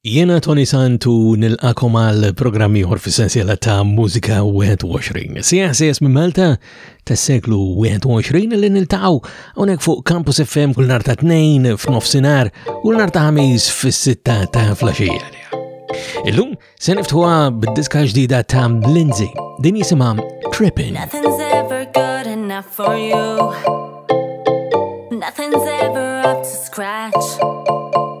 Jiena Toni Sant u nilqakom għal programm ieħor fis-sensiela ta' Mużika 21. Sieħ sejjes minn Malta tas-seklu 21 li niltaqgħu hawnhekk fuq Campus FM kull nhar ta' tnejn f'nofsinhar u l-nhar ta' ħamis fis-sitta ta' flaxija. Illum se niftħuha bid-diska ġdida ta' Lindsay. Din jisimha Tripping. Nothing's ever good enough for you. Nothing's ever up to scratch.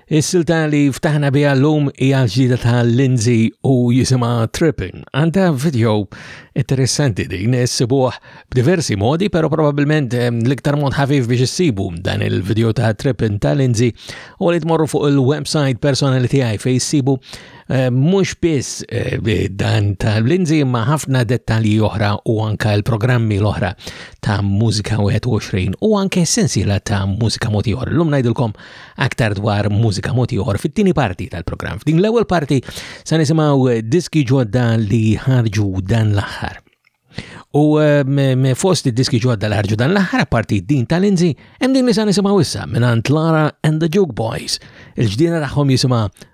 Is-silta li ftaħna biha llum hija ġdida ta' Lindsay u jisimha Trippin. Għandha video interessanti din issibuh b'diversi modi, però probabbilment ehm, l-iktar mod ħafif biex issibu dan il-video ta' Trippin ta' Lindsay u li tmorru fuq il-website personali tiegħi fejn issibu ehm, mhux biss ehm, dan ta' Lindsay imma ħafna dettalji oħra u anka l-programmi l-oħra ta' Mużika 21 u anke sensiela ta' Mużika Moti Oħra. Lum ngħidilkom aktar dwar mużika mod ieħor fit-tieni parti tal-programm. F'din l-ewwel parti se nisimgħu diski ġodda li ħarġu dan l-aħħar. U ehm, fost id-diski ġodda li ħarġu dan l-aħħar parti din tal-inzi, hemm din li se nisimgħu issa minn Lara and the Juke Boys. Il-ġdina tagħhom jisimha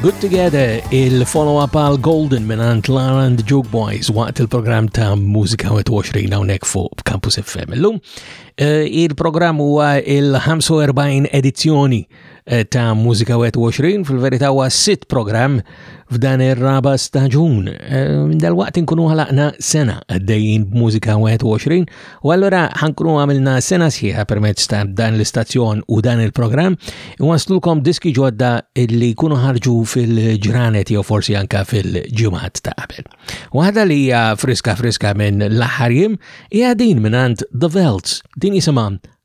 Good Together, il-follow-up għal Golden minant Lara and Juke Boys waqt il-program ta' Musika 21 għonek fuq Campus FM. Illum, eh, il-program huwa il-45 edizzjoni eh, ta' Musika 21, fil-verita huwa sit program f'dan ir-raba staġun. Eh, dal-waqt inkunu ħalaqna sena għaddejjin b'Musika 21, U allura ħankunu għamilna sena sħiħa permezz ta' dan l-istazzjon u dan il-programm, waslulkom diski ġodda li jkunu ħarġu fil-ġranet jew forsi anka fil-ġimgħat ta' qabel. Waħda li hija friska friska minn l-aħħar jiem hija din mingħand The Velts, din jisimha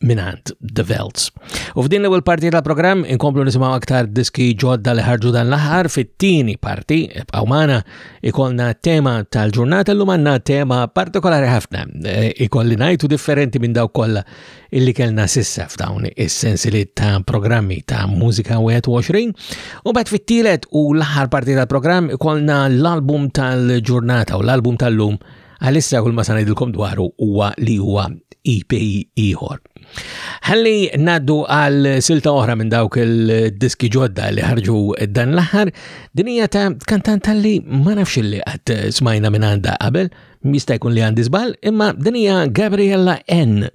minant The Velts. U f'din l-ewwel parti tal-programm inkomplu nisimgħu aktar diski ġodda li ħarġu dan l-aħħar fit-tieni parti bqgħu magħna ikolna tema tal-ġurnata llum għandna tema partikolari ħafna eh, ikolli ngħidu differenti minn daw kollha illi kellna sissa f'dawn is-sensiliet ta' programmi ta' mużika 21 u bad fit-tielet u l-aħħar parti tal-programm ikolna l-album tal-ġurnata u l-album tal-lum Għalissa kull ma sanajdilkom dwaru huwa li huwa EP ieħor. Ħalli naddu għal silta oħra minn dawk il-diski ġodda li ħarġu dan l-aħħar, din hija ta' kantant li ma nafx li qatt smajna minn għandha qabel, jista' jkun li għandi żball, imma din hija Gabriella N.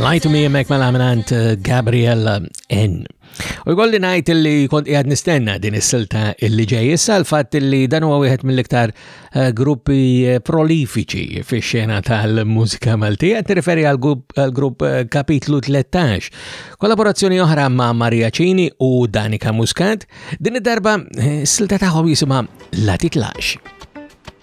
Lie to me jemmek mela minant eh, Gabriel N. U jkolli najt li kont jgħad nistenna din is-silta illi ġej issa l-fatt illi dan huwa wieħed mill-iktar eh, gruppi eh, prolifiċi fix-xena tal-mużika Maltija, tirreferi għal-grupp kapitlu 13. Kollaborazzjoni oħra ma' Maria Cini u Danika Muscat, din id-darba silta tagħhom jisimha La Titlax.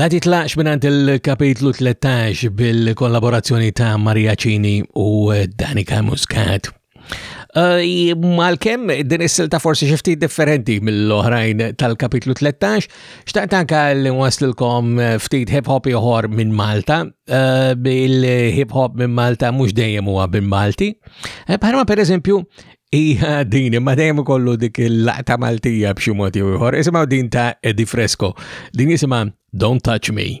La titlaqx minant il-kapitlu 13 bil-kollaborazzjoni ta' Maria Cini u Danika Muscat. Eh, Malkemm din is-silta forsi xi ftit differenti mill-oħrajn tal-kapitlu 13, xtaqt anka li waslilkom eh, ftit hip hop ieħor minn Malta, eh, bil-hip hop minn Malta mhux dejjem huwa bin Malti. Bħalma pereżempju Ija din, imma dejjem kollu dik il-laqta Maltija b'xi mod ieħor. Isimgħu din ta' Eddie Fresco. Din jisimha Don't Touch Me.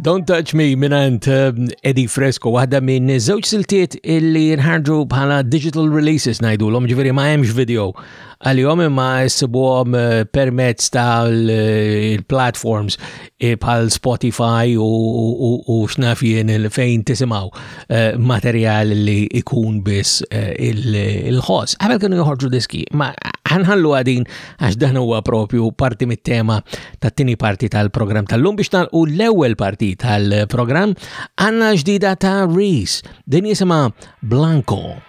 Don't Touch Me minant eh, Eddie Fresco, waħda minn żewġ siltiet illi nħarġu bħala digital releases najdu l-om ġveri ma' hemmx video għal-jom imma jsibuhom eh, permezz tal-platforms eh, bħal Spotify u xnaf jien fejn tisimaw materjal li ikun biss il-ħoss. Għabel kienu joħorġu diski, ma ħanħallu għadin għax dan huwa propju parti mit-tema tat-tieni parti tal-programm tal-lum biex nalqu l-ewwel parti tal-programm għandna ġdida ta' Reese din jisimha Blanco.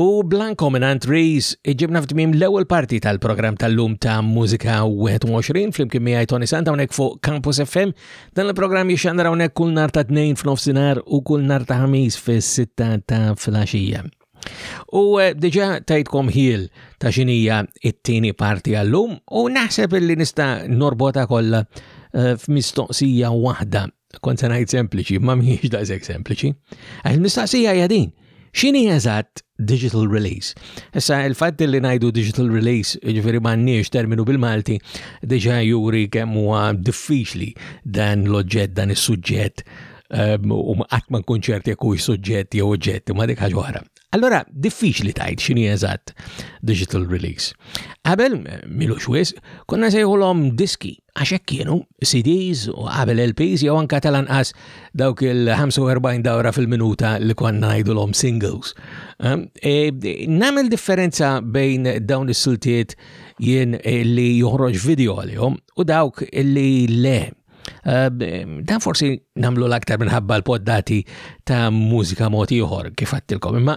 U blanko minant Rees iġibna f'tmim l-ewwel parti tal-programm tal-lum ta' Mużika 21 flimkien miegħi Tony Santa hawnhekk fuq Campus FM. Dan il-programm jixxandar hawnhekk kull nar ta' tnejn f'nofsinhar u kull nar ta' ħamis fis-sitta ta' flaxija. U eh, diġa tajtkom ħiel ta' xinija it-tieni parti għallum u naħseb li nista' norbota kollha eh, f'mistoqsija waħda Kont se ngħid sempliċi, ma mhijiex daqshekk sempliċi. Għax mistaqsija hija din. X'inhi eżatt digital release? Issa il-fatt li ngħidu digital release, jiġifieri m'għandniex terminu bil-Malti, diġà juri kemm huwa diffiċli dan l-oġġett dan is-suġġett ehm, u qatt ma nkun ċert jekk huwiex suġġett jew oġġett ma dik ħaġa oħra. Allora, diffiċli tajt xini eżatt digital release. Qabel, milu xwis, konna sejħulhom diski għax hekk kienu CDs u qabel LPs jew anka tal-anqas dawk il-45 dawra fil-minuta li konna ngħidulhom singles. Ehm, e, Namel differenza bejn dawn is-siltiet jien li joħroġ video għalihom u dawk li le. Ehm, dan forsi namlu l-aktar minħabba l-poddati ta' mużika mod ieħor kif għattilkom, imma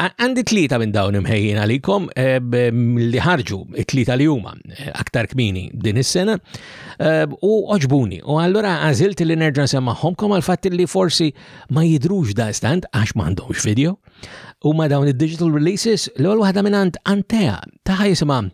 Għandi tlieta minn dawn imħejjin għalikom eh, li ħarġu it-tlieta li huma eh, aktar kmini din is-sena eh, u oġbuni. U allura għażilt li nerġa' nsemmaħħomkom għal fatt li forsi ma jidrux da stant għax m'għandhomx video. U ma dawn id-digital releases l-ewwel waħda minn għand Antea taħ jisimha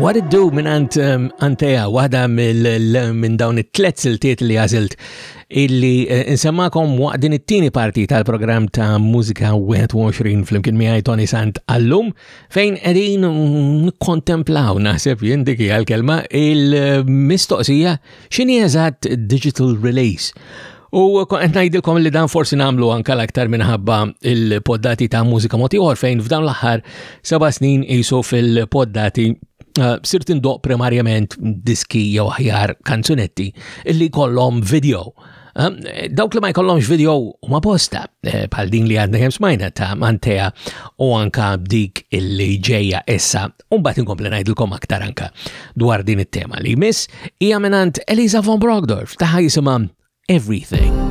What it do minn għant um, għanteja wahda minn dawn it-tlet siltiet li għazilt illi eh, insemmakom waqt din it-tieni parti tal-programm ta' Mużika 21 fl-imkien miegħi Tony Sant għallum fejn qegħdin kontemplaw naħseb jindik għal-kelma il-mistoqsija X'inhi eżatt digital release? U qed ngħidilkom li dan forsi nagħmlu anke l-aktar minħabba il-poddati ta' mużika motiħor fejn f'dan l-aħħar seba' snin qisu fil-poddati eh, sirt indoq primarjament diski jew aħjar kanzunetti illi kollhom video. Eh, dawk li ma jkollhomx video huma posta eh, bħal din li għadna kemm smajna ta' Mantea u anka dik illi ġejja issa Umbat inkompli ngħidilkom aktar anka dwar din it-tema li jmiss hija minant Eliza von Brogdorf taħħa jisimha Everything.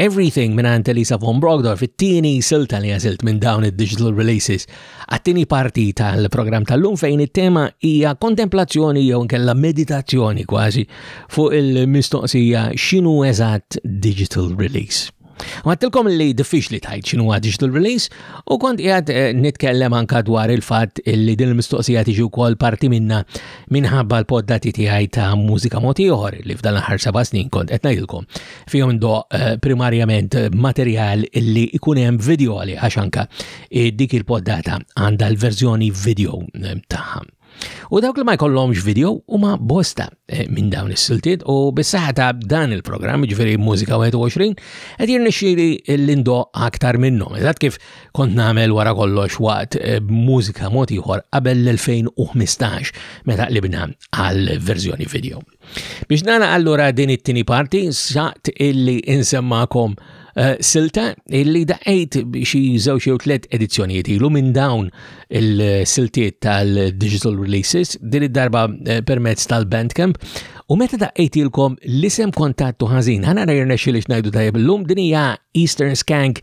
Everything minn Elisa von Brogdorf, it-tieni silta li għazilt minn dawn id-digital releases. Għattini parti tal-program tal-lum fejn it-tema hija kontemplazzjoni jew nkella meditazzjoni kważi fuq il-mistoqsija xinu eżatt digital release. Għattilkom li diffiċli tajt xinu għad digital release u kont jgħad eh, nitkellem anka dwar il-fat li din il-mistoqsija tiġi wkoll parti minna minħabba l-poddati tiegħi ta' mużika moti oħor li f'dan l-aħħar seba' snin kont qed ngħidilkom fihom do eh, primarjament materjal li jkun hemm video għalih għax anka eh, dik il-poddata għandha l-verżjoni video tagħha. U dawk li ma jkollhomx video huma bosta eh, minn dawn is-siltiet u bis-saħħa ta' dan il-programm ġifieri Mużika 21 qed jirnexxieli l-indo aktar minnhom. Eżatt kif kont nagħmel wara kollox waqt eh, mużika mod ieħor qabel l-2015 meta qlibna għal verżjoni video. Biex nara allura din it-tini parti, saqt illi insemmakom eh, silta illi daqajt xi żewġ jew tliet edizzjonijiet ilu minn dawn il-siltiet tal-digital releases, din id-darba eh, permezz tal-Bandcamp, u meta daqajt ilkom l-isem kontattu ħażin, ħana rajrna xi li xnajdu tajab l-lum, din hija Eastern Skank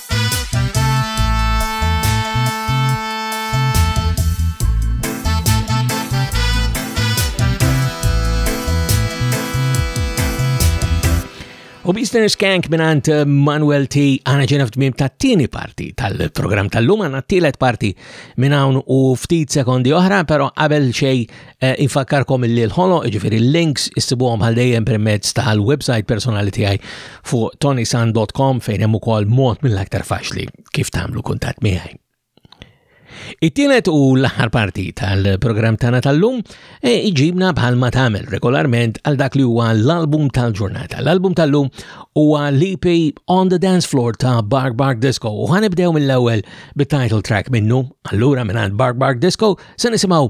U Mr. Skank minant eh, Manuel T. għana ġena f'dmim ta' tini parti tal-program tal-lum għana t-tielet parti minn hawn u ftit sekondi oħra, pero qabel xej Eh, infakkarkom li l-ħolo, ġifiri l-links, issibuhom għal dejjem permezz tal-website personali tiegħi fuq tonisan.com fejn hemm ukoll mod mill-aktar faċli kif tagħmlu kuntatt miegħi. It-tielet u l-aħħar parti tal-programm tagħna tal-lum e, iġibna bħalma tagħmel regolarment għal dak li huwa l-album tal-ġurnata. L-album tal-lum huwa l-EP On the Dance Floor ta' Bark Bark Disco u ħanibdew mill-ewwel bit-title track minnu, allura minn Bark Bark Disco se nisimgħu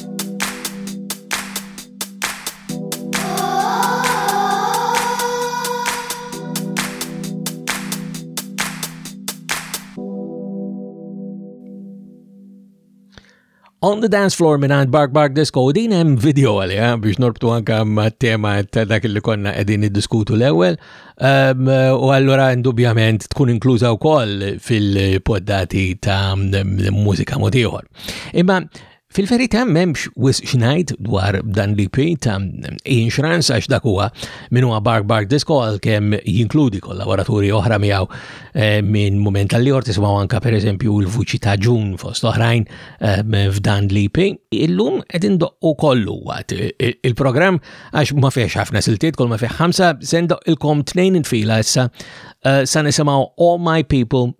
On the Dance Floor minant Bark Bark Disco din hemm video għali eh, biex norbtu anka ma' tema ta' dak li konna qegħdin niddiskutu l-ewwel ehm, u allura indubjament tkun inkluża wkoll fil-poddati ta' mużika mod Imma Fil-verità m'hemmx wis xnajt dwar dan l-IP ta' insurance għax dak huwa minn huwa Bark Bark Disco għalkemm jinkludi kollaboraturi oħra miegħu eh, minn mument tal liħor tisimgħu anka pereżempju l-vuċi ta' Ġun fost oħrajn eh, f'dan l-IP. Illum qed indoqqu kollu waqt eh, il-programm għax ma fiex ħafna siltiet kol ma fih ħamsa se ndoqqilkom tnejn infila issa sa nisimgħu All My People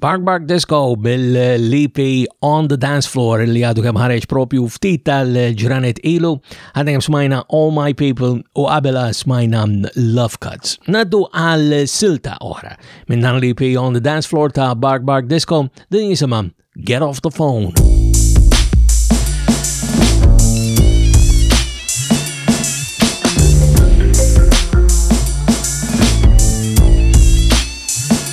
Bark Bark Disco mill-LP On the Dance Floor li għadu kemm ħareġ propju ftit tal-ġranet ilu, għadna kemm smajna All My People u qabela smajna Love Cuts. Naddu għal silta oħra minn dan l-LP On the Dance Floor ta' Bark Bark Disco din jisimha Get Off the Phone.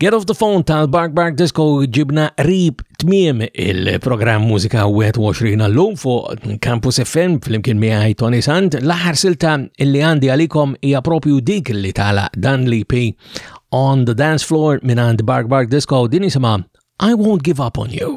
Get Off the Phone tal-Bark Bark Disco ġibna rib tmiem il-programm Mużika 21 għallum fuq Campus FM fl-imkien miħaj Tony Sand. L-aħħar silta illi għandi għalikom hija propju dik li tala dan li pi On the Dance Floor minn għand Bark Bark Disco din jisima I Won't Give Up On You.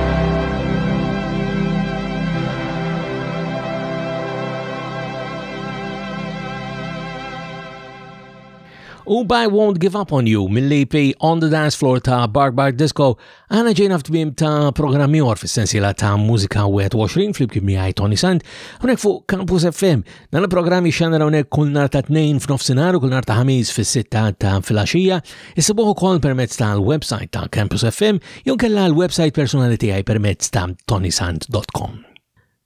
U by Won't Give Up On You mill-EP On The Dance Floor ta' Bark Bark Disco għana ġejna f'tmim ta' programmi or fil-sensila ta' mużika 21 fl-ibkim miħaj Tony Sant unek fuq Campus FM Dan il-programm jixxandar hawnhekk kull nar ta' tnejn f'nofsinhar u kull nar ta' ħamis fis-sitta ta' filgħaxija, isibuh ukoll permezz tal-website ta' Campus FM jew kellha l-website personali tiegħi permezz ta' tonisant.com.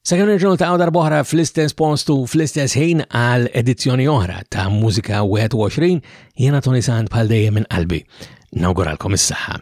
Sakemm nerġgħu ta' għodar boħra fl-istess post u fl-istess ħin għal edizzjoni oħra ta' Mużika 21, jiena Tony Sant bħal dejjem minn qalbi. Nawguralkom is-saħħa.